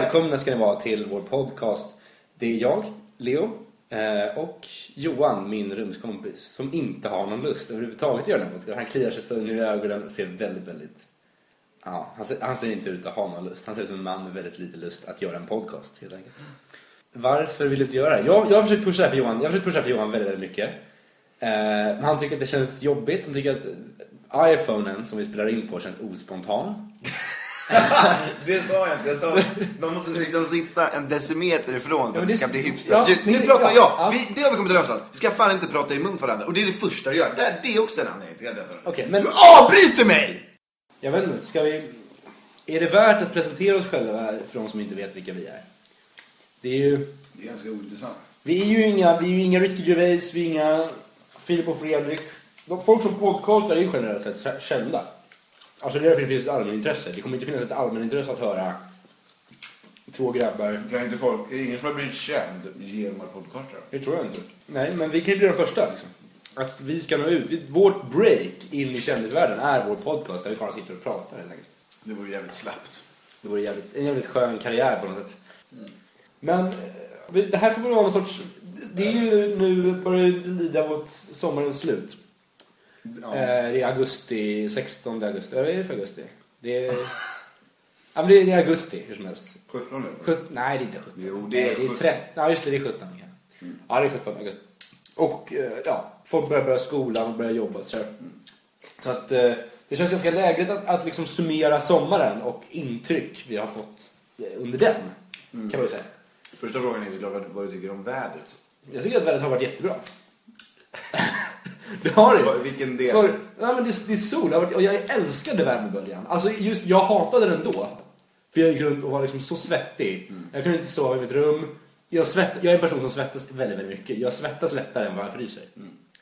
Välkomna ska ni vara till vår podcast. Det är jag, Leo, eh, och Johan, min rumskompis, som inte har någon lust överhuvudtaget att göra den här podcasten. Han kliar sig stundom i ögonen och ser väldigt, väldigt... Ja, han ser, han ser inte ut att ha någon lust. Han ser ut som en man med väldigt lite lust att göra en podcast, helt enkelt. Varför vill du inte göra det? Jag, jag har försökt pusha det här för Johan, jag har försökt pusha för Johan väldigt, väldigt mycket. Eh, men han tycker att det känns jobbigt. Han tycker att iPhonen som vi spelar in på känns ospontan. Det sa jag inte. Jag sa de måste liksom sitta en decimeter ifrån för att det ska bli hyfsat. ja, nu pratar ja, jag. ja. Vi, det har vi kommit överens om. Vi ska fan inte prata i mun på varandra. Och det är det första du gör. Det, är- det är också en anledning till att jag tar. Okej, men- Du avbryter mig! Jag vet inte, ska vi... Är det värt att presentera oss själva för de som inte vet vilka vi är? Det är ju... Det är ganska ointressant. Vi är ju inga, vi är ju inga Ricky Gervais, vi är inga Filip och Fredrik. De folk som podcastar är ju generellt sett kända. Alltså det är därför det finns ett allmänintresse. Det kommer inte finnas ett allmänintresse att höra två grabbar. Kan inte folk, är det ingen som har blivit känd genom att podcasta? Det tror jag inte. Nej, men vi kan ju bli de första liksom. Att vi ska nå ut. Vi- Vårt break in i kändisvärlden är vår podcast där vi bara sitter och pratar helt enkelt. Det vore jävligt slappt. Det vore jävligt, en jävligt skön karriär på något sätt. Men eh, vi- det här får väl vara någon sorts... Det är ju nu börjar det lida mot sommarens slut. Ja. Eh, det är augusti, 16 augusti. Vad är det för augusti? Det är... Ja, men det är, är augusti hur som helst. 17 nu. Nej, det är inte 17. Jo, det är Nej, det är 17. 13. Ja, just det, det är 17. Ja, ja det är 17 augusti. Och eh, ja, folk börjar börja skolan och börjar jobba. Så, så att eh, det känns ganska lägligt att, att liksom summera sommaren och intryck vi har fått eh, under den. Kan man ju säga. Första frågan är såklart vad, vad du tycker om vädret. Jag tycker att vädret har varit jättebra. det har det. Vilken del? För, nej, men det, det är sol det har varit, och jag älskade värmeböljan. Alltså just, jag hatade den då. För jag gick runt och var liksom så svettig. Mm. Jag kunde inte sova i mitt rum. Jag, svett, jag är en person som svettas väldigt, väldigt mycket. Jag svettas lättare än vad jag fryser.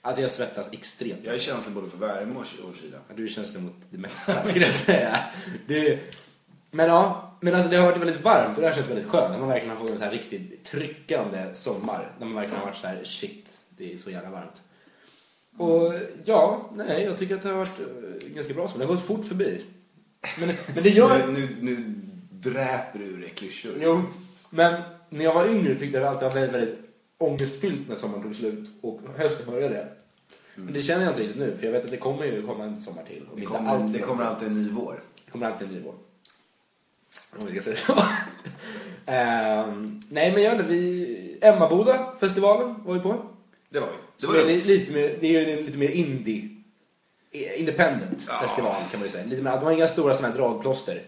Alltså jag svettas extremt. Mm. Jag är känslig både för värme och, och kyla. Ja, Du känns det mot det mesta skulle jag säga. Det, men ja, men alltså det har varit väldigt varmt och det här känns väldigt skönt. När man verkligen har fått en så här riktigt tryckande sommar. När man verkligen har varit så här shit, det är så jävla varmt. Och ja, nej, jag tycker att det har varit eh, ganska bra så. Det har gått fort förbi. Men, men det gör... Nu, nu, nu dräper du ur dig klyschor. Jo, men när jag var yngre tyckte jag alltid var väldigt, väldigt ångestfyllt när sommaren tog slut och hösten började. Men det känner jag inte riktigt nu, för jag vet att det kommer ju komma en sommar till. Det kommer, allt det kommer alltid en ny vår. det kommer alltid en ny vår. Om vi ska säga så. Ehm, nej men vet inte, vi... Emmaboda festivalen var vi på. Det var vi. Det var är det. li- lite mer, det är ju en lite mer indie, eh, independent Ja. festival kan man ju säga. Lite mer, de har inga stora sådana här dragplåster.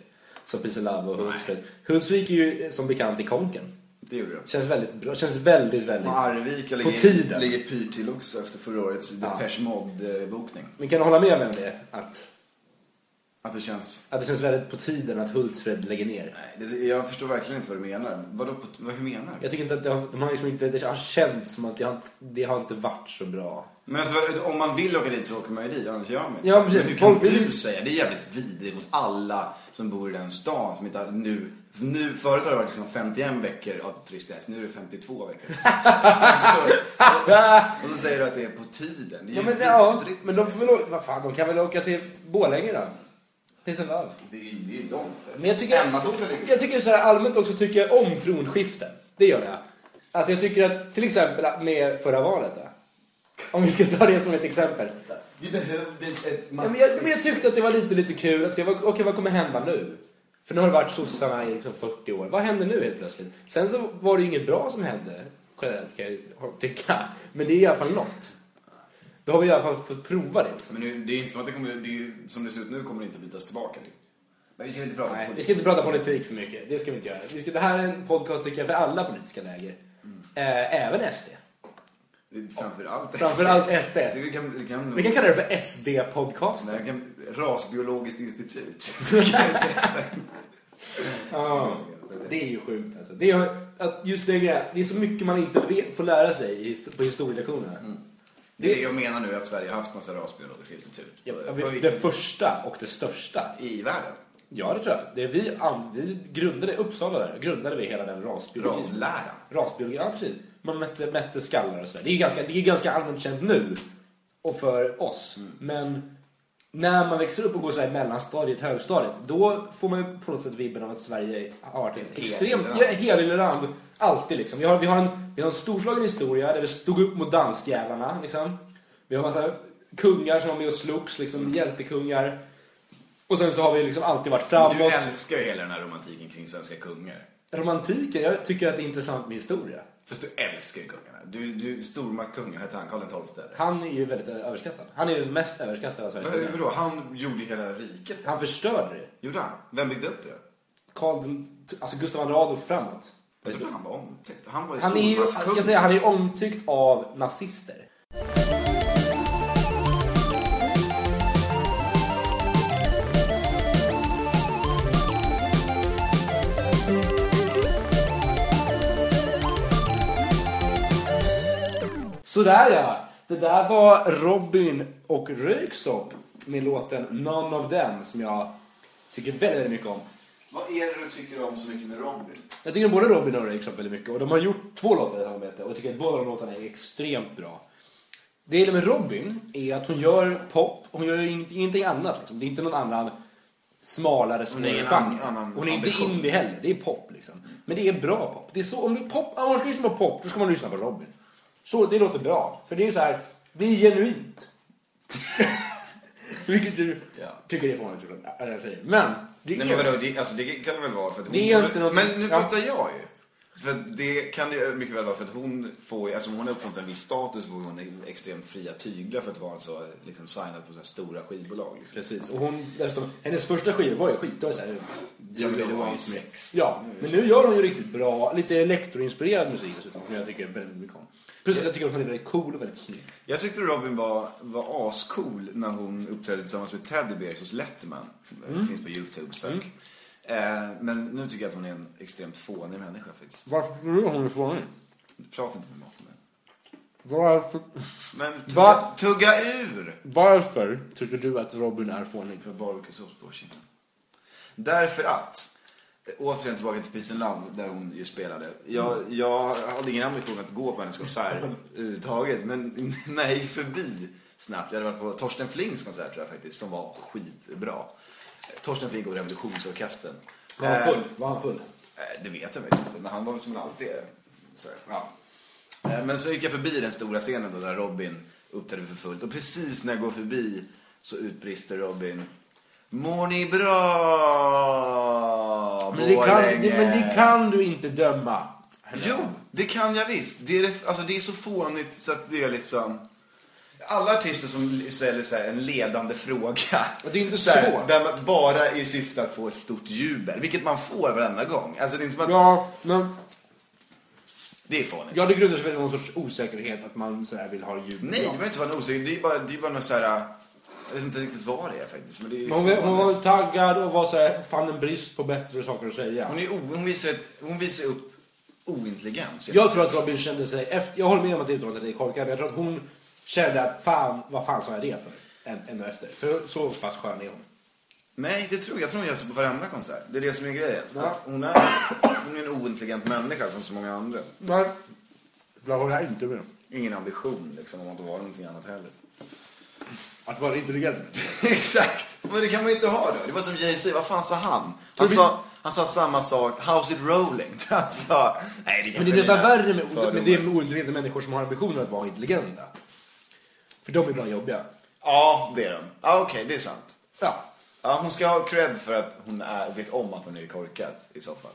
Som Peace and Love och Hultsfred. Hultsvik är ju som bekant i konken. Det gjorde det. Känns väldigt bra, känns väldigt, väldigt... Och Arvika På ligger, tiden. ligger pyrt till också efter förra årets Ja. Depeche Mode-bokning. Men kan du hålla med mig om det? Att, Att det känns... att det känns väldigt på tiden att Hultsfred lägger ner. Nej, det, jag förstår verkligen inte vad du menar. Vadå, vad, hur menar du? Jag tycker inte att det har, de har liksom inte, det har känts som att det har, inte- det har inte varit så bra. Men alltså, om man vill åka dit så åker man ju dit, annars gör man inte. Ja, precis. Men hur kan Folk vill- du säga? Det är jävligt vidrigt mot alla som bor i den stan som inte nu... nu förut har det varit liksom 51 veckor av tristess, nu är det 52 veckor. och så säger du att det är på tiden. Det är Ja ju men, ja, vidrigt. men de får väl åka, vad fan, de kan väl åka till Borlänge då? Peace and love. Det är är långt. Men jag tycker, jag tycker så här allmänt också tycker jag om tronskiften. Det gör jag. Alltså jag tycker att, till exempel med förra valet. Då. Om vi ska ta det som ett exempel. Det behövdes ett Ja, men, jag, men jag tyckte att det var lite, lite kul att se, vad- okej vad kommer hända nu? För nu har det varit sossarna i liksom 40 år. Vad händer nu helt plötsligt? Sen så var det ju inget bra som hände, generellt kan jag tycka. Men det är i alla fall något. Då har vi i alla fall fått prova det. Liksom. Men nu, det är inte som att det kommer... Det ju- som det ser ut nu kommer det inte bytas tillbaka till. Men vi ska inte prata Nej, politik. vi ska inte prata politik för mycket. Det ska vi inte göra. Vi ska, det här är en podcast tycker jag för alla politiska läger. Eh, även SD. Framförallt Framförallt SD. Jag tycker Vi kan, vi kan, Vi kan kalla det för SD-podcast. Nej, vi kan, rasbiologiskt institut. Ja, det är ju sjukt alltså. Det är, att just det, det är så mycket man inte vet, får lära sig på historielektionerna. Det är det jag menar nu, att Sverige har haft massa rasbiologiska institut. Ja, det första och det största. I världen. Ja, det tror jag. Det vi, vi grundade, Uppsala där, grundade vi hela den rasbiologin. Rasläran. Rasbiologi, ja precis. Man mätte, mätte skallar och sådär. Det är ganska, det är ganska allmänt känt nu. Och för oss. Mm. Men när man växer upp och går så här mellanstadiet, högstadiet, då får man på något sätt vibben av att Sverige har varit ett extremt helgleland. Alltid liksom. Vi har, vi, har en, vi har en storslagen historia där vi stod upp mot danskjävlarna. Liksom. Vi har massa kungar som var med och slogs, liksom, hjältekungar. Och sen så har vi liksom alltid varit Du framåt. älskar ju hela den här romantiken kring svenska kungar. Romantiken, jag tycker att det är intressant med historia. Fast du älskar ju kungarna. Du, du stormaktskungen, hette han Karl XII? eller? Han är ju väldigt överskattad. Han är den mest överskattade av Sveriges Men kungar. vadå, han gjorde hela riket? Han förstörde det. Gjorde han? Vem byggde upp det? Karl den, alltså Gustav II Adolf framåt. Jag trodde han var omtyckt. Han var ju Han är ju, stormaktskung. jag ska säga, han är omtyckt av nazister. Sådär ja. Det där var Robin och Röyksopp med låten None of them som jag tycker väldigt, väldigt mycket om. Vad är det du tycker om så mycket med Robin? Jag tycker om både Robin och Röyksopp väldigt mycket och de har gjort två låtar i samarbete och jag tycker att båda de låtarna är extremt bra. Det jag gillar med Robin är att hon gör pop, hon gör ingenting, annat liksom. Det är inte någon annan smalare, genre. Hon är inte indie heller, det är pop liksom. Men det är bra pop. Det är så, om du pop, om man ska lyssna på pop, då ska man lyssna på Robin. Så, det låter bra. För det är så här, det är genuint. Vilket du Ja. tycker det är fånigt såklart, ja, jag säger. Men, det Nej är... men vadå, det, alltså, det kan det väl vara för att hon Det är får- inte något- Men nu ja. pratar jag ju. För det kan det ju mycket väl vara för att hon får alltså hon har uppnått en viss status får hon extremt fria tyglar för att vara så liksom signad på så här stora skivbolag. Liksom. Precis, och hon, dessutom, hennes första skiva var ju skit. Det var så här, Ja, men det var ju sex. Ja, men nu gör hon ju riktigt bra, lite elektroinspirerad musik dessutom, som jag tycker väldigt mycket om. Plus att jag tycker att hon är väldigt cool och väldigt snygg. Jag tyckte Robin var, var ascool när hon uppträdde tillsammans med Teddy Bears hos Letterman. Det finns på YouTube, sök. Eh, men nu tycker jag att hon är en extremt fånig människa faktiskt. Varför tror du hon är fånig? Prata inte med mig om det. Varför, Men Va? tugga, tugga ur! varför tycker du att Robin är fånig? För barbecue-sås på kinden. Därför att, återigen tillbaka till Peace and Love där hon ju spelade. Jag, jag hade ingen ambition att gå på hennes konsert överhuvudtaget. Men när jag gick förbi snabbt, jag hade varit på Torsten Flings konsert tror jag faktiskt, som var skitbra. Torsten Flink och Revolutionsorkestern. Var han Eh, full? Var han full? eh, Det vet jag faktiskt inte, men han var väl som han alltid är. Så. Ja. Eh, Men så gick jag förbi den stora scenen då där Robin uppträdde för fullt. Och precis när jag går förbi så utbrister Robin. Mår ni bra? Men det, kan, Borlänge?" det, men det kan du inte döma. henne Jo, det kan jag visst. Det är, alltså, det är så fånigt så att det är liksom... Alla artister som ställer så här en ledande fråga. Och det är inte så så. Där man bara i syfte att få ett stort jubel. Vilket man får varenda gång. Alltså det är inte som att... Ja, men Det är fånigt. ja, det grundar sig väl i någon sorts osäkerhet att man så här vill ha ljud. Nej, det behöver inte vara en osäker. Det är bara, det är bara något så här... Jag vet inte riktigt vad det är faktiskt. Men det är Men Hon, var- hon var väl taggad och var så här, fann en brist på bättre saker att säga. hon, är o, hon, visar ett, hon visar upp ointelligens. Jag tror att Robin kände sig, efter, jag håller med om att det uttalandet är korkat, men jag tror att hon kände att fan, vad fan sa jag det för? Än, ännu efter. För så pass skön är hon. Nej, det tror jag. Jag tror hon gör så på varenda konsert. Det är det som är grejen. Ja. Att Hon, är, hon är en ointelligent människa som så många andra. Nej, det håller jag inte med. Ingen ambition liksom om att vara någonting annat heller. Att vara intelligent. Exakt! Men det kan man ju inte ha då. Det var som Jay-Z, vad fan sa han? Han Tror sa, han sa samma sak, how's it rolling? Han sa, nej det Men det är nästan värre med, med det med ointelligenta människor som har ambitionen att vara intelligenta. För de är bara jobbiga. Ja, det är de. Ja, okej, det är sant. Ja. Ja, hon ska ha cred för att hon är, vet om att hon är korkad i så fall.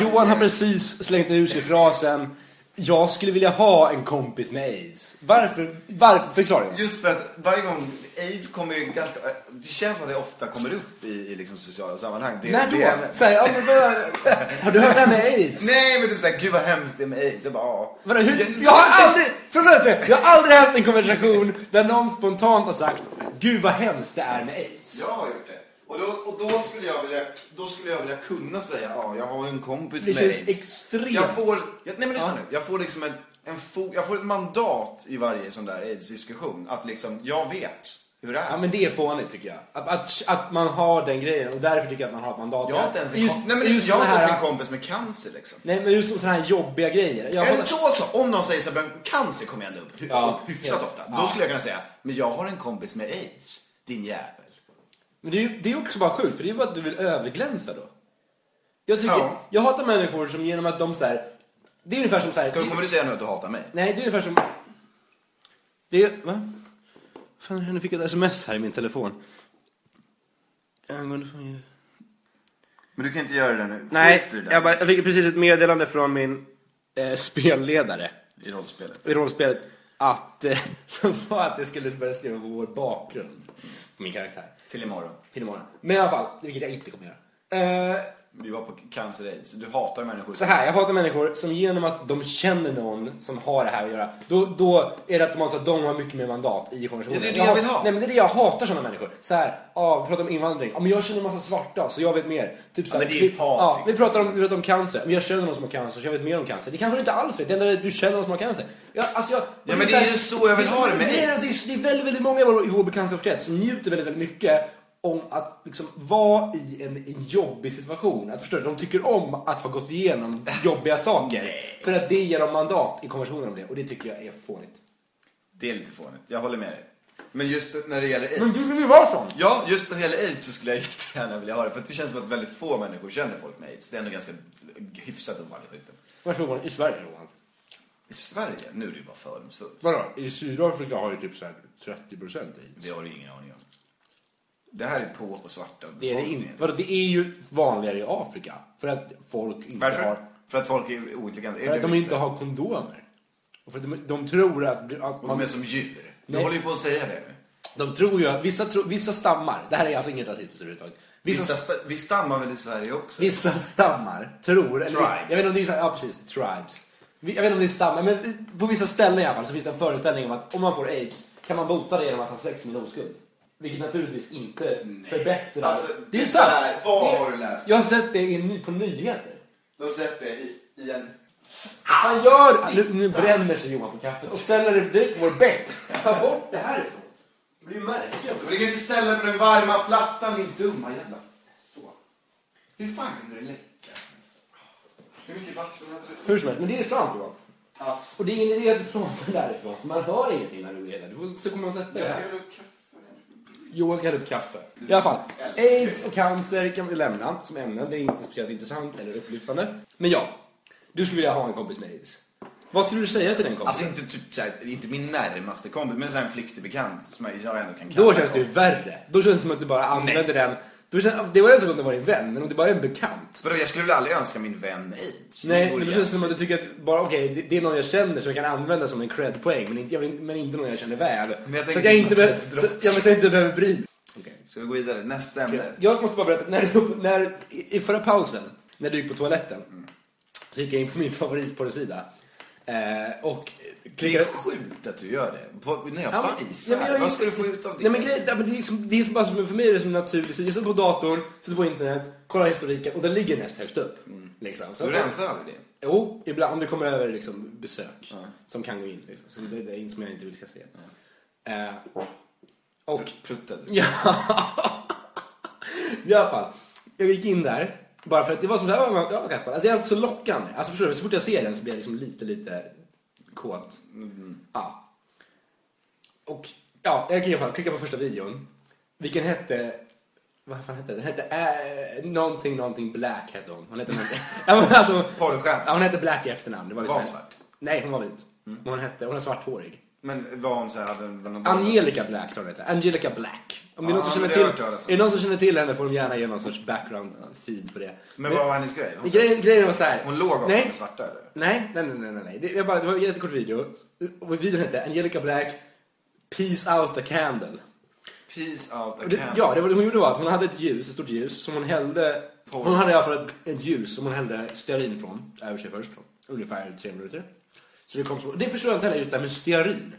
Johan har precis slängt ur sig frasen Jag skulle vilja ha en kompis med aids. Varför? Varför? Förklara. Just för att varje gång, aids kommer ju ganska, det känns som att det ofta kommer upp i, i liksom sociala sammanhang. Det, När då? det är Så här, ja, men vad- har du hört det här med aids? Nej men typ såhär, gud vad hemskt det är med aids. Jag bara, ja. Vadå, hur, Jag- jag har aldrig, förlåt, jag har aldrig haft en konversation där någon spontant har sagt Gud vad hemskt det är med aids. Jag har gjort det. Och då, och då, jag vilja, då skulle jag vilja kunna säga, ja jag har en kompis Det med känns aids. extremt. Jag får, jag, nej men lyssna nu. Jag får liksom en, en fo- jag får ett mandat i varje sån där aids-diskussion. Att liksom, jag vet hur det är. Ja men det är fånigt tycker jag. Att, att, att man har den grejen och därför tycker jag att man har ett mandat. jag har inte ens en, Just- Nej, men just jag har inte ens en kompis med cancer liksom. Nej men just sådana här jobbiga grejer. Jag Eller så också, om någon säger så här, cancer kommer jag ändå upp, Ja, hyfsat ofta. Då skulle jag kunna säga, men jag har en kompis med aids, din jävel. Men det är, ju- det är också bara sjukt, för det är bara att du vill överglänsa då. Jag tycker, Ja. jag hatar människor som genom att de så här. Det är ungefär som så här. Ska, kommer du säga nu att du hatar mig? Nej, det är ungefär som... Det är... Va? Fan, nu fick jag ett sms här i min telefon. Angående. Men du kan inte göra det nu. Nej, Skit i det jag, bara, jag fick precis ett meddelande från min eh, spelledare I rollspelet. i rollspelet att, eh, som sa att jag skulle börja skriva på vår bakgrund på min karaktär till imorgon. till imorgon. Men i alla fall, vilket jag inte kommer göra. Eh, Vi var på cancer aids. Du hatar människor. Så här, jag hatar människor som genom att de känner någon som har det här att göra, då, då är det automatiskt att de har mycket mer mandat i konversationen. Ja, det är det jag vill ha. Nej men det är det jag hatar sådana människor. Så här, ja, vi pratar om invandring. Ja men jag känner en massa svarta så jag vet mer. Typ så här, men det är vi, ja, vi pratar om, vi pratar om cancer. Men jag känner någon som har cancer så jag vet mer om cancer. Det kanske du inte alls vet. Det enda är att du känner någon som har cancer. Ja, alltså jag, Ja, men det är ju så jag vill det ha det med det det är väldigt, väldigt många i vår, i vår bekantskapskrets som njuter väldigt, väldigt mycket om att liksom vara i en, en jobbig situation. Att förstå, det, de tycker om att ha gått igenom jobbiga saker. För att det ger dem mandat i konversationen om det. Och det tycker jag är fånigt. Det är lite fånigt. Jag håller med dig. Men just när det gäller Men aids. du vill ju vara sån! Ja, just när det gäller aids så skulle jag jättegärna vilja ha det. För det känns som att väldigt få människor känner folk med aids. Det är ändå ganska hyfsat ovanligt. rykte. Varsågod, i Sverige Johan. I Sverige? Nu är det ju bara fördomsfullt. Vadå? I Sydafrika har ju typ så här 30% aids. Det har du ingen aning. Det här är på på svarta Det är det inte. Vadå, det är ju vanligare i Afrika. För att folk inte Varför? har... För att folk är ointelligenta? För att de inte har kondomer. Och för att de, de tror att, att Och man... de är som djur. Du håller ju på att säga det. De tror ju, vissa, tro, vissa stammar, det här är alltså inget rasistiskt överhuvudtaget. Vissa, Vissa sta- vi stammar väl i Sverige också? vissa stammar tror, eller, Tribes. jag vet inte om det är så, ja precis, tribes. Jag vet inte om det är stammar, men på vissa ställen i alla fall så finns det en föreställning om att om man får aids kan man bota det genom att ha sex med en oskuld. Vilket naturligtvis inte förbättrar. Alltså, det är det sant! där, vad Det- har du läst? Jag har sett det i, på nyheter. Du har sett det i, i en... Han gör... Nu, nu bränner sig Johan på kaffet och ställer det direkt på vår bänk. Ta bort det härifrån. Det blir ju märkligt. Du kan inte ställa dig på den varma plattan din dumma jävla... Så. Hur fan kunde det läcka? alltså? Hur mycket vatten hade du? Hur som helst, men det är fram Johan. Alltså. Och det är ingen idé att du pratar därifrån, man hör ingenting när du är där. Du får så kommer man sätta dig här. ska hälla upp kaffe. Johan ska hälla upp kaffe. I alla fall, aids och cancer kan vi lämna som ämnen. Det är inte speciellt intressant eller upplyftande. Men ja, du skulle vilja ha en kompis med aids. Vad skulle du säga till den kompisen? Alltså inte, typ, såhär, inte min närmaste kompis, men så här en flyktig bekant som jag ändå kan Då kalla känns det ju kompis. värre. Då känns det som att du bara använder den. Då känns, det var en sak om det var din vän, men om det bara är en bekant. Vadå, jag skulle väl aldrig önska min vän aids? Nej, men det känns som att du tycker att bara okej, det, det är någon jag känner som jag kan använda som en cred-poäng, men inte, vill, men inte någon jag känner väl. Men jag så att jag inte, be, så, jag, så jag inte behöver bry mig. Okej. Ska vi gå vidare? Nästa ämne. Jag måste bara berätta, när, du, när, i förra pausen, när du gick på toaletten, så gick jag in på min favoritporrsida. Eh, och Det är sjukt att du gör det. På, när jag Ja, bajsar. men jag- Vad ska du få ut av det? Nej men men det är, liksom, det är bara som, för mig är det som naturligt. Så jag sätter på datorn, sätter på internet, kollar historiken och den ligger näst högst upp. Liksom. Så Du rensar aldrig det? Jo, ibland om det kommer över liksom, besök som kan gå in. Liksom. Så det, det är inget som jag inte vill ska se. Eh, och Pruttade du? Ja. I alla fall. Jag gick in där. Bara för att det var som så här, ja, kanske. Alltså det är alltid så lockande. Alltså förstår du, så fort jag ser den så blir jag liksom lite, lite kåt. Ja. Och ja, jag kan i alla fall klicka på första videon. Vilken hette, vad fan hette den? Den hette äh, någonting, någonting Black hette hon. Hon hette någonting. ja, men alltså, Porrstjärna? ja, hon hette Black i efternamn. Det var, liksom Var svart? Nej, hon var vit. Hon, hette, hon är svarthårig. Men var hon så här, hade någon Angelica Black tror jag hon heter. Angelica Black. Om det är någon som känner det till, är det någon som känner till henne får de gärna ge någon sorts background feed på det. Men vad var hennes grej? Hon, Grejen, grejen var så här. hon låg också med svarta eller? nej, nej, nej, nej, nej. Det, jag bara, det var en jättekort video. Och videon hette Angelica Black Peace out a candle. Peace out a det, candle. ja, det var, det hon gjorde var att hon hade ett ljus, ett stort ljus, som hon hällde... Hon hade i alla fall ett, ett ljus som hon hällde stearin från, över sig först. Ungefär tre minuter. Så det kom så. Det förstår jag inte heller, just det här med stearin.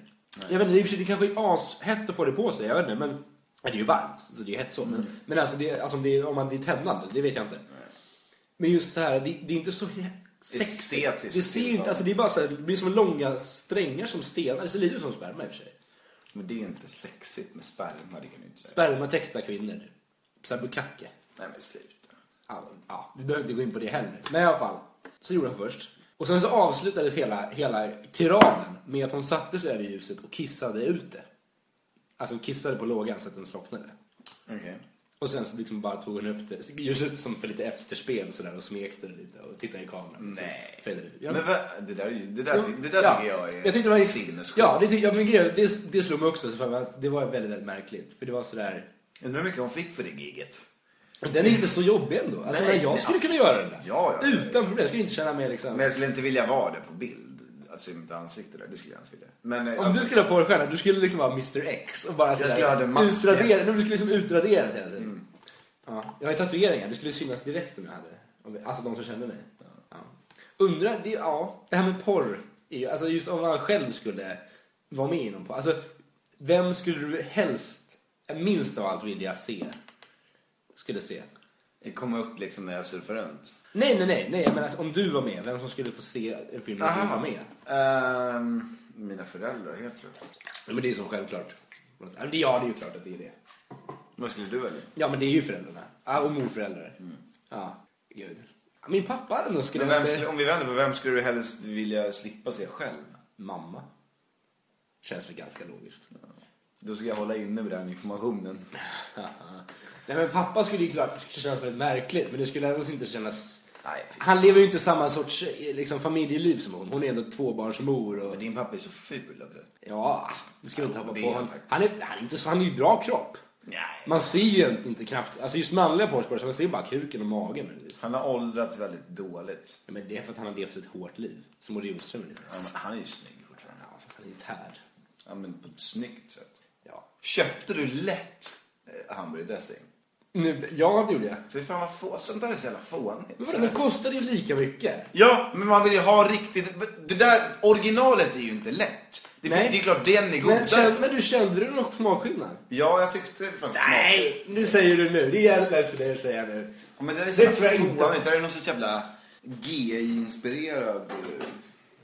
Jag vet inte, i och för sig, det kanske är ashett att få det på sig, jag vet inte, men... Det är ju varmt, så det är hett så. Men, men alltså, det, alltså om, det, om man, det är tändande, det vet jag inte. Men just så här, det, det är inte så sexigt. Estetiskt Det ser ju inte, alltså det är bara så här, det blir som långa strängar som stenar. Det ser lite ut som sperma i och för sig. Men det är inte sexigt med sperma, det kan du inte säga. Spermatäckta kvinnor. Såhär bukacke. Nej men sluta. Ja, ja, vi behöver inte gå in på det heller. Men i alla fall, så gjorde hon först. Och sen så avslutades hela, hela tiraden med att hon satte sig över ljuset och kissade ut det. Alltså kissade på lågan så att den slocknade. Okej. Och sen så liksom bara tog hon upp det, ljuset som för lite efterspel och sådär och smekte det lite och tittade i kameran. Nej. Så. Ja, Men vad, det där, det där, det där ja. tycker jag är jag tyckte det var sinnessjukt. Ja, det, ja men grejen, det, det slog mig också. För att det var väldigt, väldigt märkligt. För det var sådär... Undrar hur mycket hon fick för det giget. Den är inte så jobbig ändå. Alltså, Nej, jag skulle kunna göra den där. Ja, ja. Utan problem. Jag skulle inte känna mig liksom... Men jag skulle inte vilja vara det på bild. Alltså i mitt ansikte där, det skulle jag inte vilja. Men, eh, Om alltså, du skulle ha porrstjärna, du skulle liksom vara Mr X och bara skulle ha den masken. utradera, du skulle liksom utradera det hela tiden. Mm. Ja. Jag har ju tatueringar, det skulle synas direkt om jag hade. Alltså de som kände mig. Ja. Undrar, det, ja, det här med porr, alltså just om man själv skulle vara med inom porr. Alltså, vem skulle du helst, minst av allt vilja se? Skulle se. Det kommer upp liksom när jag surfar runt. Nej, nej, nej, nej, jag menar om du var med, vem som skulle få se en film där du var med? Ehm, mina föräldrar, helt klart. Ja, men det är som självklart. Ja, det är ju klart att det är det. Vad skulle du välja? Ja, men det är ju föräldrarna. Ja, och morföräldrar. Ja, gud. Ja, Min pappa nog skulle Men vem inte... skulle, om vi vänder på vem skulle du helst vilja slippa se själv? Mamma. Känns väl ganska logiskt. Då ska jag hålla inne med den informationen. Nej, men pappa skulle ju klart kännas väldigt märkligt, men det skulle ändå inte kännas... Nej. Han lever ju inte samma sorts liksom, familjeliv som hon. Hon är ändå tvåbarnsmor och... Men din pappa är så ful också. Ja, det ska vi inte hoppa på. Han, han är, han, är inte så, han är ju bra kropp. Nej. Man ser ju inte, inte knappt... Alltså just manliga porrskådespelare, man ser bara kuken och magen möjligtvis. Han har åldrats väldigt dåligt. Ja, men det är för att han har levt ett hårt liv. Som Olle Ljungström. Ja, han är ju snygg fortfarande. Ja, fast han är ju tärd. Ja, men på ett snyggt sätt. Köpte du lätt eh, hamburgardressing? Nu, ja, det gjorde jag. För fan vad få, sånt där är så jävla fånigt. Men vadå, den kostade ju lika mycket. Ja, men man vill ju ha riktigt... Det där originalet är ju inte lätt. Det, Nej. det är klart den är Men, godare. kände, men du kände du någon smakskillnad? Ja, jag tyckte det fanns Nej, nu säger du nu. Det är lätt för dig att säga nu. Ja, men det är så Det jävla inte. fånigt. Det där är någon sorts jävla GI-inspirerad eh,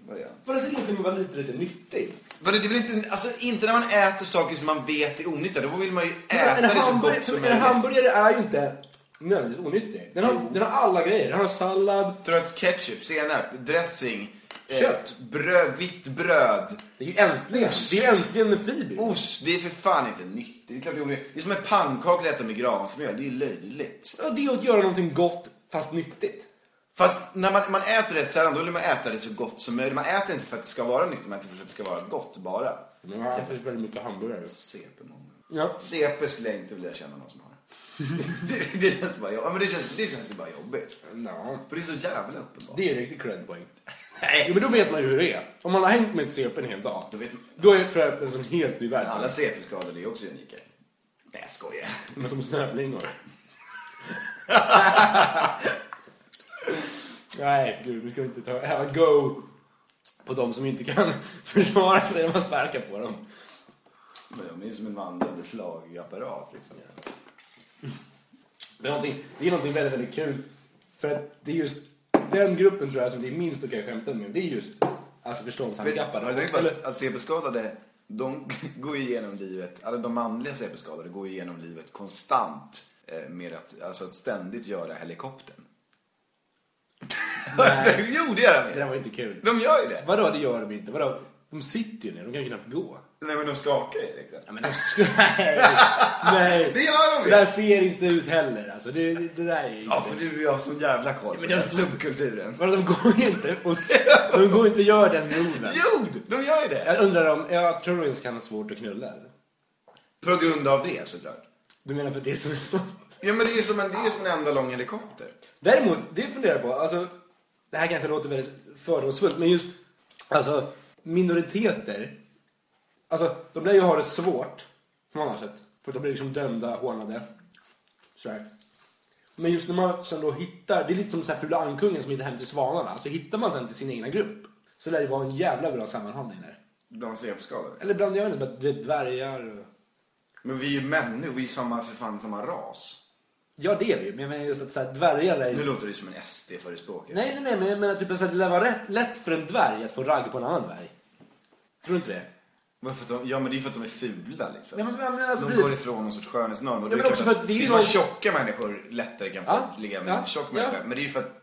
variant. För att film var lite, lite nyttig. Vadå, det är väl inte, alltså, inte när man äter saker som man vet är onyttiga. Då vill man ju äta en, det så gott som en möjligt. hamburgare är ju inte nödvändigtvis onyttig. Den har, den har alla grejer. Den har sallad. Tror att ketchup, senap, dressing, eh, Kött. bröd, vitt bröd, Det är ju äntligen. Ost. Det är äntligen med Phoebe. ost. Det är för fan inte nyttigt. Det är, klart det, är, det är som en pannkaka att äta med gransmjöl. Det är ju löjligt. Ja, det är att göra någonting gott fast nyttigt. Fast när man, man äter rätt sällan, då vill man äta det så gott som möjligt. Man äter inte för att det ska vara nyttigt, man äter för att det ska vara gott bara. Men har ätit väldigt mycket hamburgare. CP många. Ja. CP skulle jag inte vilja känna någon som har. det, det känns bara, ja, men det känns, det känns ju bara jobbigt. No. För det är så jävla uppenbart. Det är en riktig credpoäng. Nej. Jo, men då vet man ju hur det är. Om man har hängt med ett CP en hel dag, Då vet man. då är trap en helt ny värld. Alla CP-skador är också unika. Nej, jag skojar. Men som snöflingor. Nej, gud, nu ska vi inte ta have a go på de som inte kan försvara sig när man sparkar på dem. Men de är ju som en vandrande slagapparat liksom. Det är, någonting, det är någonting väldigt, väldigt kul. För att det är just den gruppen tror jag som det är minst okej att skämta med. Det är just alltså förståndshandikappade. Tänkt på Eller- att- CP-skadade, de går ju igenom livet, alla de manliga CP-skadade går ju igenom livet konstant eh, med att, alltså att ständigt göra helikoptern. Nej. jo, det gör Det de där var inte kul. De gör ju det. Vadå, det gör de inte? Vadå? De sitter ju ner, de kan ju knappt gå. Nej, men de skakar ju liksom. Ja, men de ska... Nej! Nej! Det gör de Så ju. där ser inte ut heller. Alltså, det, det, det där är ju Ja, för du har sån jävla koll på men det- här subkulturen. Vadå, de går ju inte och... s- De går inte och gör den moven. Jo, de gör ju det. Jag undrar om... Jag tror de ens kan ha svårt att knulla. Alltså. På grund av det såklart. Du menar för det är som en sån... Ja, men det är som en, det är som en enda lång helikopter. Däremot, det funderar jag på. Alltså, det här kanske låter väldigt fördomsfullt, men just alltså, minoriteter. Alltså, de lär ju ha det svårt på många sätt. För att de blir liksom dömda, hånade. Så här. Men just när man sen då hittar, det är lite som så här Fula Ankungen som hittar hem till svanarna. Alltså hittar man sen till sin egna grupp så lär det vara en jävla bra sammanhållning där. Bland CP-skadade. Eller bland, jag vet inte, dvärgar och... Men vi är ju människor, vi är samma, för fan samma ras. Ja, det är det ju. Men jag menar just att så här, dvärgar är Nu ju... låter det som en SD-förespråkare. Nej, nej, nej, men jag menar typ att så det lär vara rätt, lätt för en dvärg att få ragg på en annan dvärg. Tror du inte det? Varför de, ja men det är för att de är fula liksom. Ja, men, men, alltså, de vi- går ifrån någon sorts skönhetsnorm. Ja, det men är också för att det är det ju någon- tjocka människor lättare kan få Ja, ligga med ja, en tjock ja. människa. Men det är ju för att,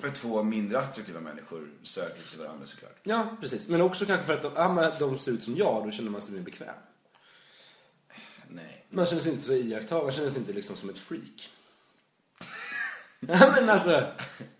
för att två mindre attraktiva människor söker till varandra såklart. Ja, precis. Men också kanske för att de, ja, de ser ut som jag, då känner man sig mer bekväm. Man känner sig inte så iakttagande, man känner sig inte liksom som ett freak. ja men alltså,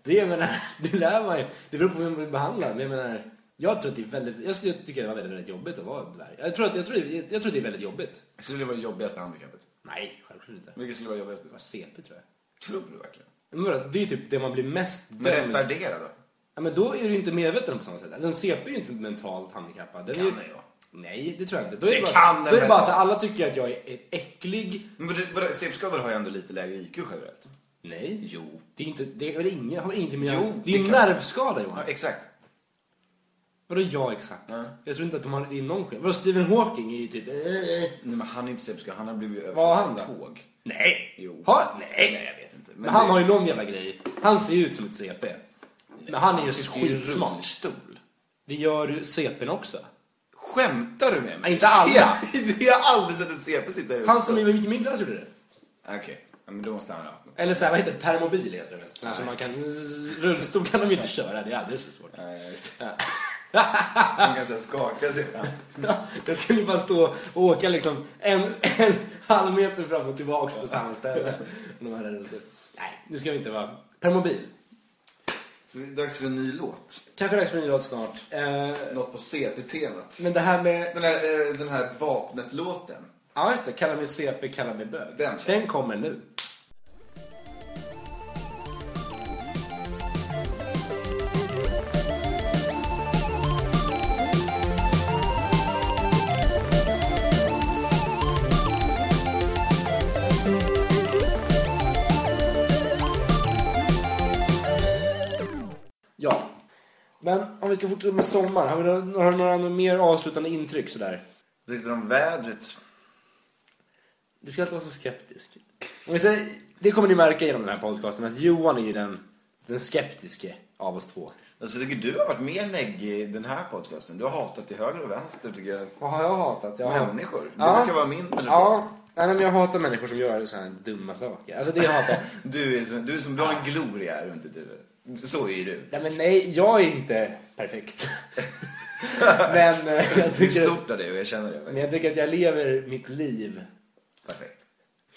det jag menar, det lär man ju. Det beror på hur man blir behandlad. Men jag menar, jag tror att det är väldigt, jag skulle tycka det var väldigt, väldigt jobbigt att vara dvärg. Jag tror att, jag tror, jag, jag tror att det är väldigt jobbigt. Skulle det vara det jobbigaste handikappet? Nej, självklart inte. Vilket skulle vara jobbigast? Det var CP tror jag. Tror du verkligen? Men vadå, det är ju typ det man blir mest Men dömd- retardera då? Ja men då är du ju inte medveten om på samma sätt. Alltså, en CP är ju inte mentalt handikappad. Den är ju... Kan det, ja. Nej, det tror jag inte. Då är Det bara, kan den Då är det bara så alla tycker att jag är äcklig. Men CP-skadade har ju ändå lite lägre IQ generellt. Nej. Jo. Det är inte, det är väl ingen, har ingenting med... Jo, det är ju det nervskada Johan. Ja, exakt. Vadå ja exakt? Ja. Jag tror inte att de har, det är någon skillnad. Vadå Stephen Hawking är ju typ... Nej men han är inte CP-skadad, han har blivit överkörd av tåg. Nej! Jo. Har, nej. Nej, jag vet inte. Men, han det- har ju någon jävla grej. Han ser ju ut som ett CP. Men han är ju skitsmart. Det gör ju CPn också. Skämtar du med mig? Inte alla. Jag har aldrig sett en CP sitta i Han som är mycket min klass gjorde det. Okej, ja, men då måste han ha haft något. Eller så här, vad heter det? Permobil heter det väl? Så Ja, som man kan... Rullstol kan de ju inte köra, det är alldeles för svårt. Nej, just det. Han kan så här skaka sig fram. Jag skulle bara stå och åka liksom en, en halv meter fram och tillbaka på samma ställe. De här rullstol. Nej, nu ska vi inte vara... Permobil. Så det är dags för en ny låt. Kanske dags för en ny låt snart. Eh, Något på CP-temat. men det här med... Den här, eh, den här vapnet-låten. Ja, just det. Kalla mig CP, kalla mig bög. Den. Den kommer nu. Men om vi ska fortsätta med sommar, har vi några, har du några mer avslutande intryck sådär? Vad tyckte du om vädret? Du ska inte vara så skeptisk. Om vi säger, det kommer ni märka genom den här podcasten att Johan är den, den skeptiske av oss två. Alltså, tycker du har varit mer neggig i den här podcasten. Du har hatat till höger och vänster, tycker jag. Vad har jag hatat? Jag har... Människor. Det Ja. brukar vara min melodi. Ja, nej, men jag hatar människor som gör så här dumma saker. Alltså det hatar jag. Du är, som- du är som, du har en gloria, är du inte du? Så är ju du. Nej men nej, jag är inte perfekt. men, eh, jag Det är tycker, stort av dig och jag känner det. men jag tycker att jag lever mitt liv Perfekt.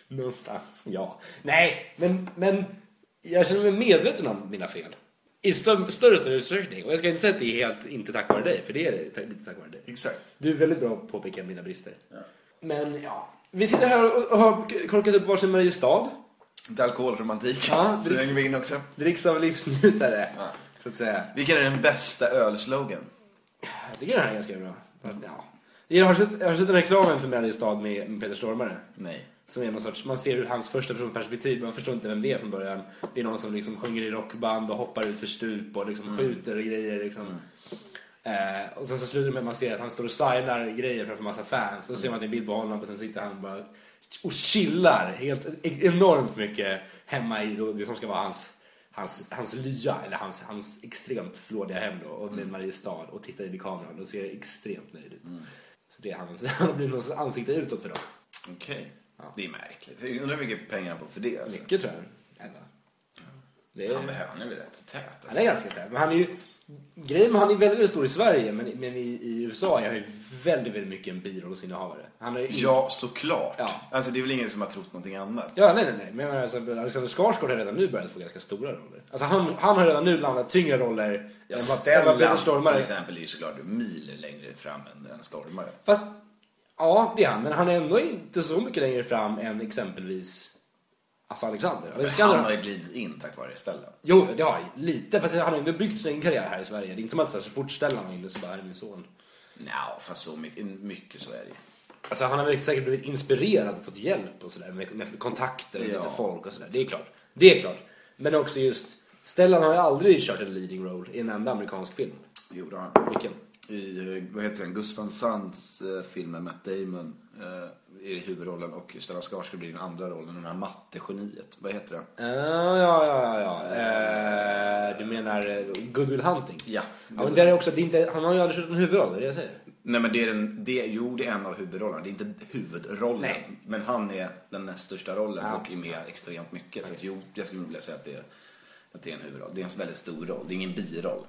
någonstans. Ja. Nej, men, men jag känner mig medveten om mina fel. I stö- större och större utsträckning. Och jag ska inte säga att det är helt inte tack vare dig, för det är det lite tack vare dig. Exakt. Du är väldigt bra på att påpeka mina brister. Men ja, vi sitter här och, och har korkat upp varsin Mariestad. Lite alkoholromantik. Ja, dricks- vi in också. Dricks av livsnjutare, Ja. så att säga. Vilken är den bästa ölslogan? Jag tycker den här är ganska bra. Fast, ja. Jag har sett, jag har sett reklamen för Mariestad med, med Peter Stormare. Nej. Som är någon sorts, man ser ur hans första person perspektiv, man förstår inte vem det är från början. Det är någon som liksom sjunger i rockband och hoppar ut för stup och liksom skjuter och grejer. Liksom. Eh, och sen så slutar det med att man ser att han står och signar grejer framför massa fans. Och så ser man att det är en bild på honom och sen sitter han bara och chillar helt enormt mycket hemma i då det som ska vara hans, hans, hans lya, eller hans, hans extremt flådiga hem då, och med Mariestad och tittar in i kameran och ser extremt nöjd ut. Så det är hans, han blivit något ansikte utåt för dem. Okej. Det är märkligt. Jag undrar hur mycket pengar han får för det. Alltså. Mycket tror jag. Ändå. Är, Han han är väl rätt tät han alltså. är ganska tät. Men han är ju... Grejen han är väldigt, stor i Sverige men, men i, i USA är han ju väldigt, väldigt mycket en birollsinnehavare. Han är ju Ja, såklart. Ja. Alltså det är väl ingen som har trott någonting annat. Ja, nej, nej, nej. Men jag menar, alltså, Alexander Skarsgård har redan nu börjat få ganska stora roller. Alltså han, han har redan nu landat tyngre roller vad, än vad Stellan Peter till Stormare. exempel är ju såklart mil längre fram än en stormare. Fast, ja det är han. Men han är ändå inte så mycket längre fram än exempelvis alltså Alexander. Alexander Han har ju glidit in tack vare Stellan. Jo, det har han. Lite. Fast han har inte byggt sin karriär här i Sverige. Det är inte som att så, här, så fort Stellan var inne så bara, här är min son. Nja, fast så mycket, mycket så är det ju. Alltså han har väl säkert blivit inspirerad och fått hjälp och sådär med, med kontakter och Ja. lite folk och sådär. Det är klart. Det är klart. Men också just, Stellan har ju aldrig kört en leading role i en enda amerikansk film. Gjorde han. Vilken? i, eh, vad heter den, Gus van Sants eh, film med Matt Damon eh, i huvudrollen och Stellan Skarsgård blir den andra rollen, den här mattegeniet. Vad heter den? Ja, ja, ja, ja. Eh, du menar eh, Good Will Hunting? Ja. Ja, men där är också, det är inte, han har ju aldrig kört en huvudroll, det är det jag säger. Nej men det är den, det, jo det är en av huvudrollerna, det är inte huvudrollen. Nej. Men han är den näst största rollen Ja. och är med extremt mycket. Så att, jo, jag skulle vilja säga att det, är, att det är en huvudroll. Det är en väldigt stor roll, det är ingen biroll.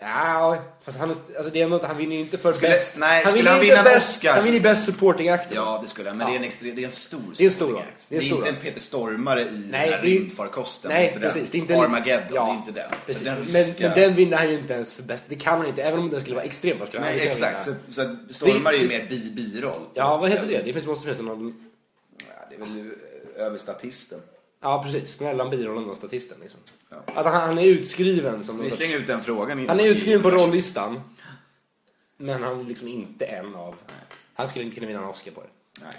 Ja, fast han, alltså det är inte, han vinner ju inte för Skulle- bäst. nej, han skulle han vinna en Oscar Han vinner ju bäst supporting actor. Ja, det skulle jag. Men det, är en extrem, det är en stor Det är en stor act. Det är Det stor inte en. Peter Stormare i den Nej, här det är- rymdfarkosten. Nej, det inte precis. Den. Det är inte Armageddon, ja, det är inte den. Precis. Den men, men den vinner han ju inte ens för bäst. Det kan han inte, även om den skulle vara extremt bra. skulle han Nej, exakt. Så, så Stormare är ju Det- mer bi, biroll. Ja, vad heter det? Det finns måste finnas någon... Ja, det är väl eh, över statisten. Ja, precis. Mellan birollen och statisten liksom. Ja. Att han, han är utskriven som Vi sorts... slänger ut den frågan. Han är utskriven på rollistan. Men han är liksom inte en av... Han skulle inte kunna vinna en Oscar på det. Nej,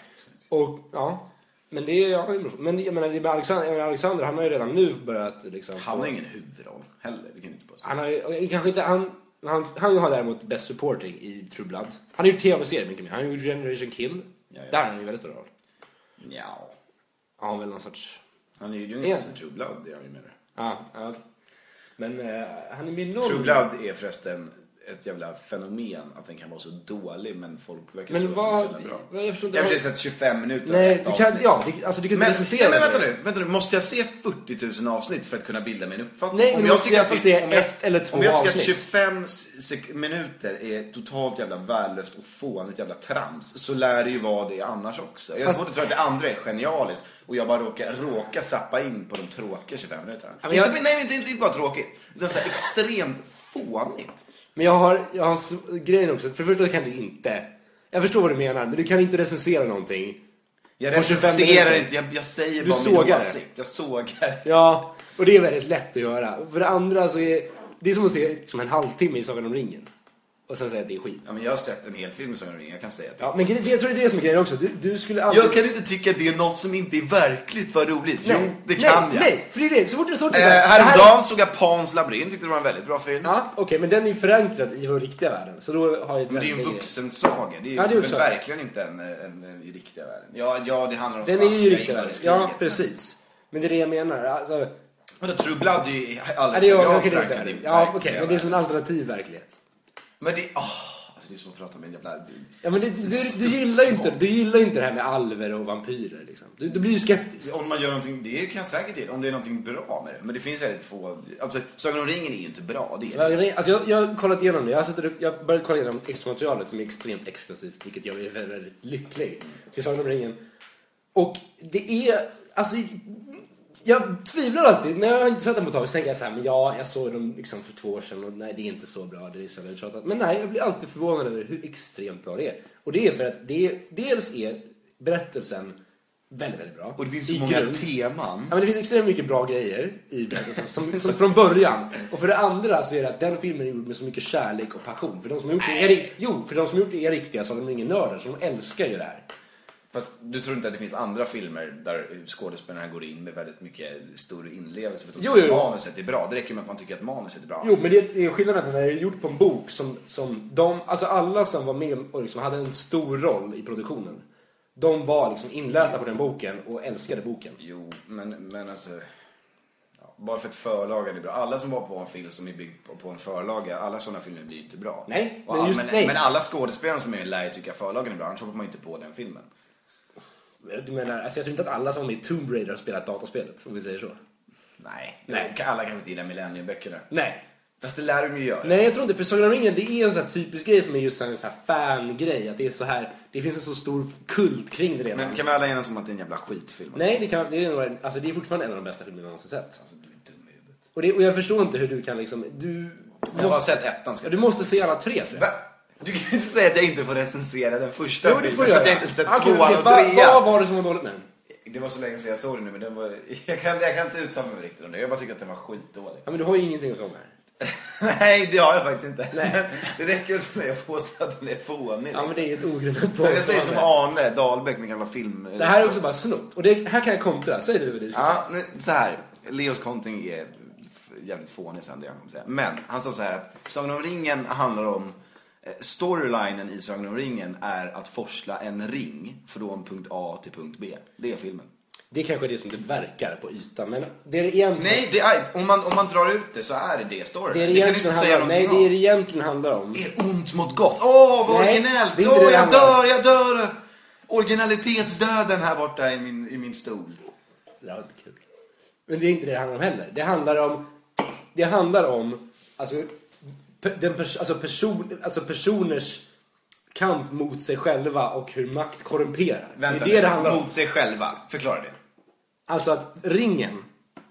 det. Och, ja. Men det är... Ja, men jag menar, det är med Alexander, jag menar, Alexander, han har ju redan nu börjat liksom... han få- har ingen huvudroll heller, det kan inte påstå. Han har ju, kanske inte, han, han, han har däremot Best Supporting i True Blood. Han har gjort tv-serier mycket mer. Han har gjort Generation Kill. Ja, Där har han ju väldigt stor roll. Ja. Han har väl någon sorts... Han är ju Är ungefär som True Blood, det är han ju. Ja, ja okej. Men eh, han är med någon... True Blood är förresten ett jävla fenomen att den kan vara så dålig men folk verkar Men tro att vad... den är så jävla bra. Jag förstår inte... Jag har sig sett 25 minuter av Nej, ett du kan, avsnitt. ja, det, alltså du kan Men, inte recensera nej, men vänta nu, vänta nu, måste jag se 40 000 avsnitt för att kunna bilda mig en uppfattning? Nej, men du måste fall det- se om jag- ett eller två Om jag tycker avsnitt. att 25 sek- minuter är totalt jävla värdelöst och fånigt jävla trams så lär det ju vara det annars också. Jag har svårt att tro att det andra är genialiskt och jag bara råkar, råkar sappa in på de tråkiga 25 minuterna. jag- Inte, nej, inte, inte, inte bara tråkigt, utan så här extremt fånigt. Men jag har, jag har grejen också. För det första kan du inte... Jag förstår vad du menar, men du kan inte recensera någonting. Jag På 25 recenserar inte, jag, jag säger Du bara sågar min åsikt. Jag sågar. Ja, och det är väldigt lätt att göra. För det andra så är det är som att se som en halvtimme i Sagan om ringen. Och sen säga att det är skit. Ja, men jag har sett en hel film med Sagan om ringen, jag kan säga att det Ja, men det, jag tror det är det som är grejen också. Du, du skulle aldrig... Jag kan inte tycka att det är något som inte är verkligt för roligt. Jo, Nej, det nej, kan jag. Nej, för det är det. Så fort så fort det Eh, så här, det här är- häromdagen såg jag Pans labyrint, tyckte det var en väldigt bra film. Ja, okej, men den är ju förankrad i vår riktiga världen. Så då har jag Men det är ju en vuxensaga, det är ju Ja, det är verkligen inte en, en, en, i riktiga världen. Ja, ja, det handlar om Den är ju i spanska riktiga världen. inbördeskriget. Ja, precis. Men det är det jag menar. Alltså, Men True Blood är ju alldeles för är förankrad i ja, okej, men det är som en alternativ verklighet. Men det, åh, alltså det är som att prata med en jävla... Ja, men det, du, du, gillar ju inte, du gillar ju inte det här med alver och vampyrer liksom. Du, du blir ju skeptisk. Om man gör någonting, det kan jag säkert gilla, om det är någonting bra med det. Men det finns väldigt få, alltså Sagan om ringen är ju inte bra, det är det. Alltså jag, jag har kollat igenom det. Jag upp, jag börjat kolla igenom extra materialet som är extremt extensivt, vilket jag är väldigt, väldigt lycklig till Sagan om ringen. Och det är, alltså, jag tvivlar alltid. När jag inte sett den på ett tag så tänker jag så här, men ja, jag såg dem liksom för två år sedan och nej, det är inte så bra, det är så tjatat. Men nej, jag blir alltid förvånad över hur extremt bra det är. Och det är för att det är, dels är berättelsen väldigt, väldigt bra. Och det finns I så många grund. teman. Ja, men det finns extremt mycket bra grejer i berättelsen, som, som från början. Och för det andra så är det att den filmen är gjord med så mycket kärlek och passion. För de som har gjort det är, jo, för de som har gjort det är riktiga Sagan om ringen-nördar, så de älskar ju det här. Fast du tror inte att det finns andra filmer där skådespelarna går in med väldigt mycket stor inlevelse för att Jo, jo, manuset är bra. Det räcker med att man tycker att manuset är bra. Jo, men det är skillnaden när det är gjort på en bok som, som de, alltså alla som var med och liksom hade en stor roll i produktionen, de var liksom inlästa på den boken och älskade boken. Jo, men, men alltså... Ja, bara för att förlagan är bra. Alla som var på en film som är byggd på, på en förlaga, alla sådana filmer blir inte bra. Nej, Och men just- men, nej. men alla skådespelare som är med lär ju tycka förlagen är bra, annars hoppar man ju inte på den filmen. Du menar, alltså jag tror inte att alla som var med i Tomb Raider har spelat dataspelet, om vi säger så. Nej, Nej. Alla kan inte gilla Millennium-böckerna. Nej. Fast det lär de ju göra. Nej, jag tror inte. För Sagan om ringen, det är en sån här typisk grej som är just en sån här fan-grej. Att det är så här, det finns en så stor kult kring det redan. Men kan vi alla enas om att det är en jävla skitfilm? Nej, det, kan, det, är, alltså, det är fortfarande en av de bästa filmerna jag någonsin sett. Alltså, du är dum i huvudet. Och, det, och jag förstår inte hur du kan liksom... Du, Jag har bara sett ettan ska jag du säga. måste se alla tre, tror jag. Va? Du kan inte säga att jag inte får recensera den första Jo, filmen för jag att jag inte sett Okej, tvåan och trean. Vad var det som var dåligt med den? Det var så länge sedan jag såg den nu men den var... Jag kan, jag kan inte uttala mig riktigt om det. Jag bara tycker att den var skitdålig. Ja, men du har ju ingenting att komma med. Nej, det har jag faktiskt inte. Nej. Det räcker för mig att påstå att den är fånig. Ja, men det är ett ogrundat jag säger som påstående. Arne Dahlbäck, min gamla film... Det här är också bara snott. Och det, här kan jag kontra. Säg det du säga. Ja, nu, så här. Leos konting är jävligt fånig sen det jag kommer säga. Men han sa så här att Sagan om ringen handlar om Storylinen i Sagan om ringen är att forsla en ring från punkt A till punkt B. Det är filmen. Det är kanske är det som det verkar på ytan, men det är det egentligen... Nej, det är, om, man, om man drar ut det så är det det storyn. det är det det kan du inte egentligen säga handlar, nej, någonting det är om. det egentligen handlar om. är ont mot gott. Åh, vad Nej, originellt! Åh, det jag handlar dör, jag dör! Originalitetsdöden här borta i min, i min stol. Det var inte kul. Men det är inte det det handlar om heller. Det handlar om... Det handlar om... Alltså, den pers, alltså, person, alltså personers kamp mot sig själva och hur makt korrumperar. Vänta det är det det handlar om. Mot sig själva. Förklara det. Alltså att ringen,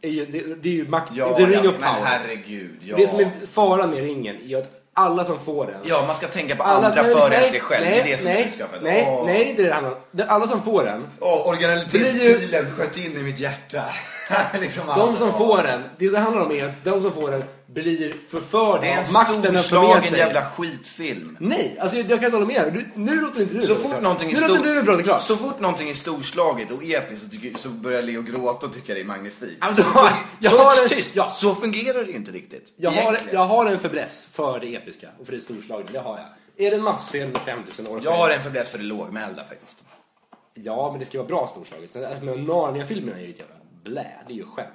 är ju, det, det är ju makt... Ja, the ring ja of men power. herregud. Ja. Det som är faran med ringen är att alla som får den... ja, man ska tänka på alla, andra nej, före nej, sig själv. Nej, det är det som är nej, budskapet. nej, Åh. nej, det är det det handlar om. Det- Alla som får den, Åh, originalitetspilen sköt in i mitt hjärta. liksom de som får den, det som handlar om är att de som får den blir förförda Det är en av makten den för med sig. jävla skitfilm. Nej, alltså jag, jag kan inte hålla med. Du, nu låter inte du Så fort, någonting är Nu låter du prata klart. så fort någonting är storslaget och episkt så, tycker, så börjar Leo gråta och tycka det är magnifikt. Alltså, så, jag så, har en- tyst, ja. så fungerar det ju inte riktigt. Jag har, jag har en fäbless för det episka och för det storslagna, det har jag. Är det en massscen med 5000 år jag har en fäbless för det lågmälda faktiskt. Ja, men det ska vara bra storslaget. Sen, alltså, Narnia-filmerna är ju ett jävla blä. Det är ju skämt.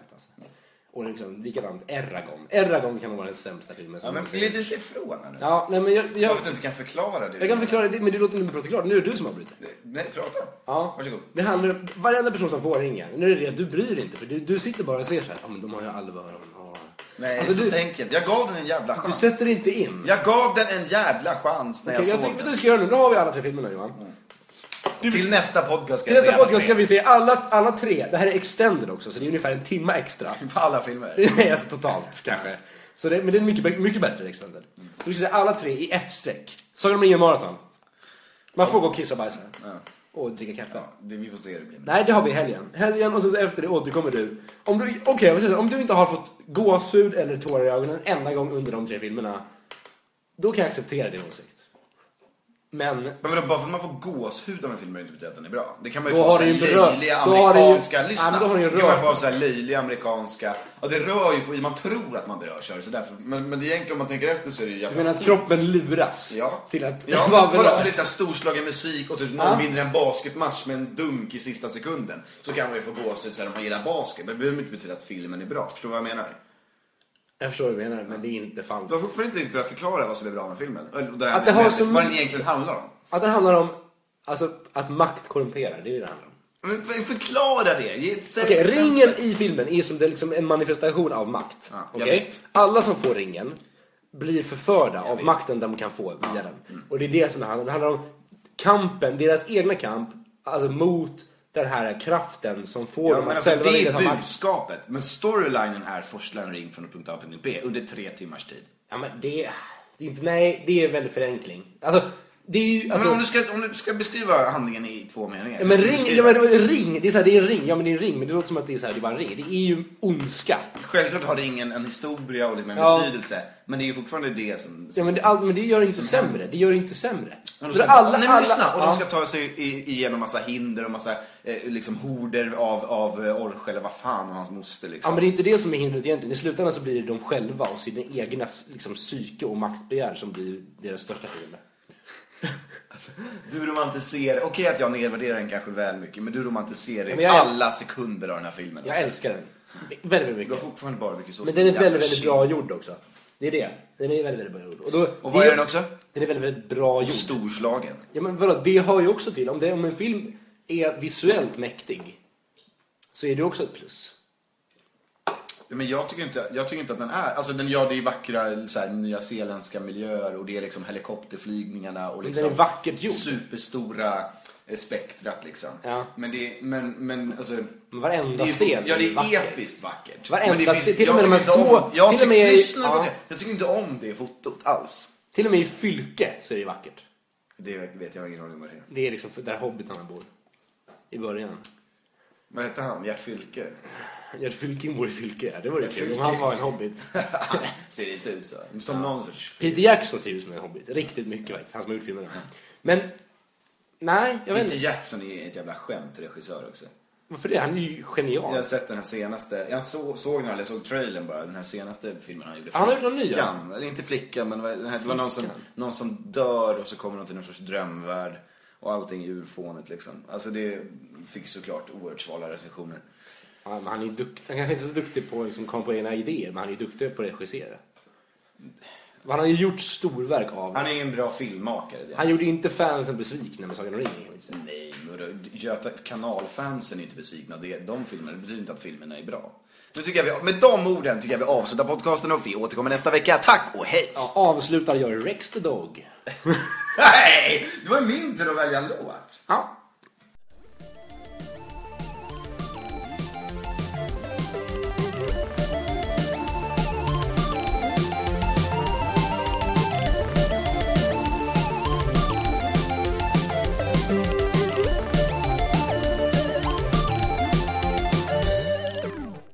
Och liksom, likadant Eragon. Eragon kan nog vara den sämsta filmen som Ja, men glid lite ifrån här nu. Ja, nej men jag, jag, Varför du inte kan förklara det? jag kan förklara det, men du låter inte prata klart. Nu är det du som avbryter. Nej, prata. Ja. Varsågod. Det handlar om varenda person som får ringen. Nu är det det du bryr dig inte för du, du sitter bara och ser så här. Ja men de har ju Alvaron. Ja. Nej, Alltså, så du- tänk inte. Jag gav den en jävla Du chans. sätter inte in. Jag gav den en jävla chans när Okej, jag jag såg tycker vet du den. vad vi ska göra nu? Nu har vi alla tre filmerna Johan. Till nästa podcast ska Till nästa podcast ska vi se alla, alla tre. Det här är extended också så det är ungefär en timme extra. På alla filmer. Nej, alltså totalt kanske. Så det, men det är mycket, mycket bättre extended. Så vi ska se alla tre i ett streck. Sagan om ringen maraton. Man får gå och kissa och bajsa. Och dricka kaffe. Ja, det, vi får se hur det blir. Nej, det har vi i helgen. Helgen och sen så efter det återkommer du. Om du, okej, jag? om du inte har fått gåshud eller tårar i ögonen en enda gång under de tre filmerna. Då kan jag acceptera din åsikt. Men Men vadå, bara för att man får gåshud av en film är det inte betyder att den är bra. Det kan man ju Då få du ju berört- löjliga du ju- amerikanska, Ja, lyssna. du ju det kan man få så här löjliga amerikanska, och det rör ju på, man tror att man berörs av det, så därför, men, men egentligen om man tänker efter så är det ju du jävla... menar att kroppen luras Ja. till att Ja, vara berörd? det är så här storslagen musik och typ någon Ja. vinner en basketmatch med en dunk i sista sekunden så kan man ju få gåshud så här om man gillar basket. Men det behöver inte betyda att filmen är bra. Förstår du vad jag menar? Jag förstår vad du menar, men det är inte fallet. Du har fortfarande inte riktigt kunnat förklara vad som är bra med filmen. Och det här Att det med- har så vad den egentligen handlar om. Att det handlar om alltså, att makt korrumperar, det är det det handlar om. Men för, förklara det! Ge ett Okej, exempel. ringen i filmen är som det är liksom en manifestation av makt. Ja, jag Okej? vet. Alla som får ringen blir förförda av makten de kan få via den. Mm. Och det är det som det handlar om. Det handlar om kampen, deras egna kamp, alltså mot den här kraften som får Ja, dem att alltså, själva det är budskapet. Men storylinen är forsla en ring från punkt A till punkt B under tre timmars tid. Ja, men det, det är inte, nej, det är väldigt förenkling. Alltså, det är ju, alltså, men om du, ska, om du ska beskriva handlingen i två meningar. Ja, men ring, ja, men ring, det är så här, det är en ring, ja men det är en ring, men det låter som att det är så här, det är bara en ring. Det är ju ondska. Självklart har ringen en historia och liksom en Ja. betydelse. Men det är ju fortfarande det som... Ja, men, det, all, men det gör det inte sämre. Det gör det inte sämre. För ska, alla- nej, men alla- lyssna, och ja. de ska ta sig igenom massa hinder och massa eh, liksom horder av, av eh, Orch eller vad fan och hans moster liksom. Ja, men det är inte det som är hindret egentligen. I slutändan så blir det de själva och sina egna liksom, psyke och maktbegär som blir deras största fiende. Du romantiserar, okej att jag nedvärderar den kanske väl mycket, men du romantiserar Ja, i men jag- alla sekunder av den här filmen. Jag också. älskar den. Väldigt, väldigt Du har mycket. fortfarande bara mycket så Men den är väldigt, väldigt bra gjord också. Det är det. Den är väldigt, väldigt bra gjord. Och, då, Och vad är den också? Den är väldigt, väldigt bra gjord. Storslagen. Ja, men vadå, det hör ju också till. Om, det, om en film är visuellt mäktig så är det också ett plus. Men jag tycker inte, jag tycker inte att den är, alltså den, ja det är vackra så här, nya zeeländska miljöer och det är liksom helikopterflygningarna och liksom Den är vackert gjord. superstora eh, spektrat liksom. Ja. Men det, men, men alltså. Men varenda det är, scen Ja det är vacker. episkt vackert. Varenda Men det finns- scen, till och med de här små- jag till och tycker- med lyssna ja. jag tycker inte om det fotot alls. Till och med i Fylke så är det vackert. Det vet jag ingen aning om vad det är. Det är liksom där hobbitarna bor. I början. Vad hette han? Gert Fylke? Gert Fylking bor i Fylke, ja. Det vore Gert kul om han var en hobbit. Ser inte ut så. Som någon sorts... Peter Jackson ser ut som en hobbit. Riktigt mycket faktiskt. Han som har gjort filmerna. Men, nej, jag vet Peter inte. Jackson är ett jävla skämt regissör också. Varför det? Han är ju Jag genial. har sett den här senaste, jag så, såg den, eller jag såg trailern bara, den här senaste filmen han gjorde. Han har gjort någon ny, ja. Eller inte flickan, men det var, det var någon, som, någon som dör och så kommer de till någon sorts drömvärld. Och allting är urfånigt liksom. Alltså det fick såklart oerhört svala recensioner. Men han är ju duktig. Han kanske inte är så duktig på att liksom, komma på egna idéer, men han är duktig på att regissera. Han har ju gjort storverk av Han är ju en bra filmmakare. Det. Han gjorde inte fansen besvikna med Sagan om ringen. Nej? Göta kanalfansen är inte besvikna. Det, de filmerna, det betyder inte att filmerna är bra. Nu tycker jag vi, med de orden tycker jag vi avslutar podcasten och vi återkommer nästa vecka. Tack och hej! Ja, avslutar gör Rex the Dog. Nej! Det var min tur att välja låt. Ja,